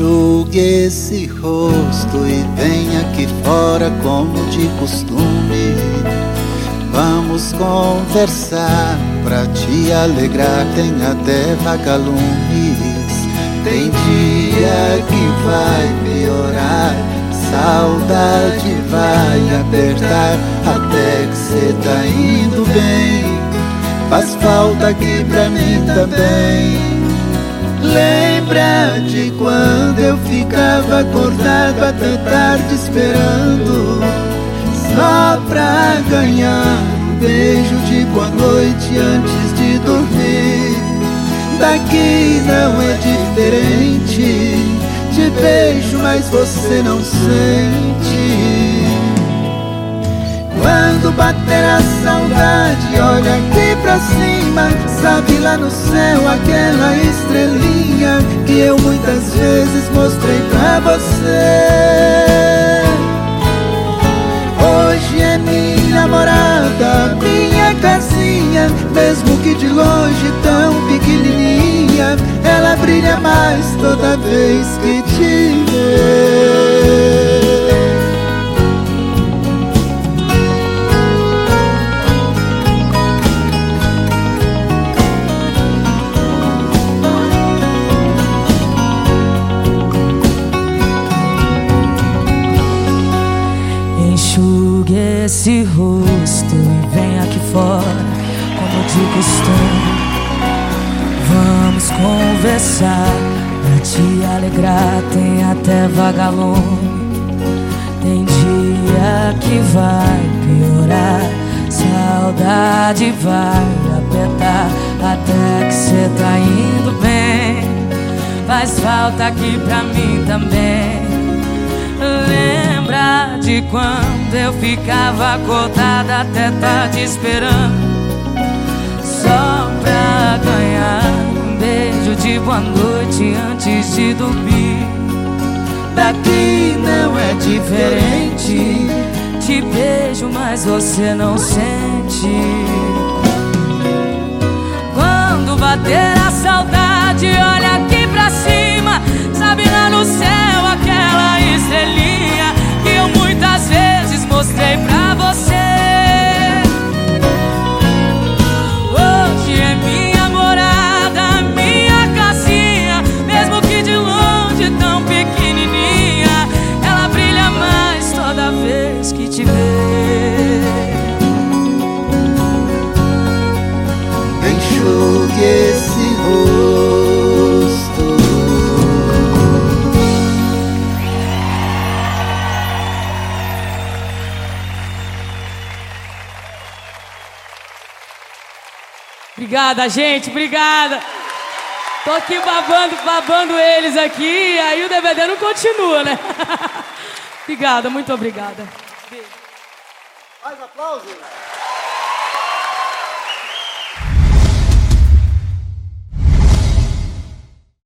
Enxugue esse rosto e venha aqui fora como de costume. Vamos conversar pra te alegrar. Tem até vagalumes. Tem dia que vai piorar. Saudade vai apertar até que cê tá indo bem. Faz falta aqui pra mim também. Lembra de quando eu ficava acordado até tarde esperando Só pra ganhar noite antes de dormir. Daqui não é diferente. Te beijo, mas você não sente. Quando bater a saudade, olha aqui pra cima. Sabe lá no céu aquela estrelinha Que eu muitas vezes mostrei pra você mais toda vez que te vê esse rosto e vem aqui fora, como de costume. Vamos conversar pra te alegrar. Tem até vagalume. Tem dia que vai piorar, saudade vai apertar até que cê tá indo bem. Faz falta aqui pra mim também. Lembra de quando eu ficava acordada até tarde esperando Só pra de boa noite antes de dormir. Daqui não é diferente. Te beijo, mas você não sente. Quando bater a saudade, olha aqui pra cima. Sabe lá no céu Obrigada, gente, obrigada. Tô aqui babando, babando eles aqui, aí o DVD não continua, né? obrigada, muito obrigada. Mais aplausos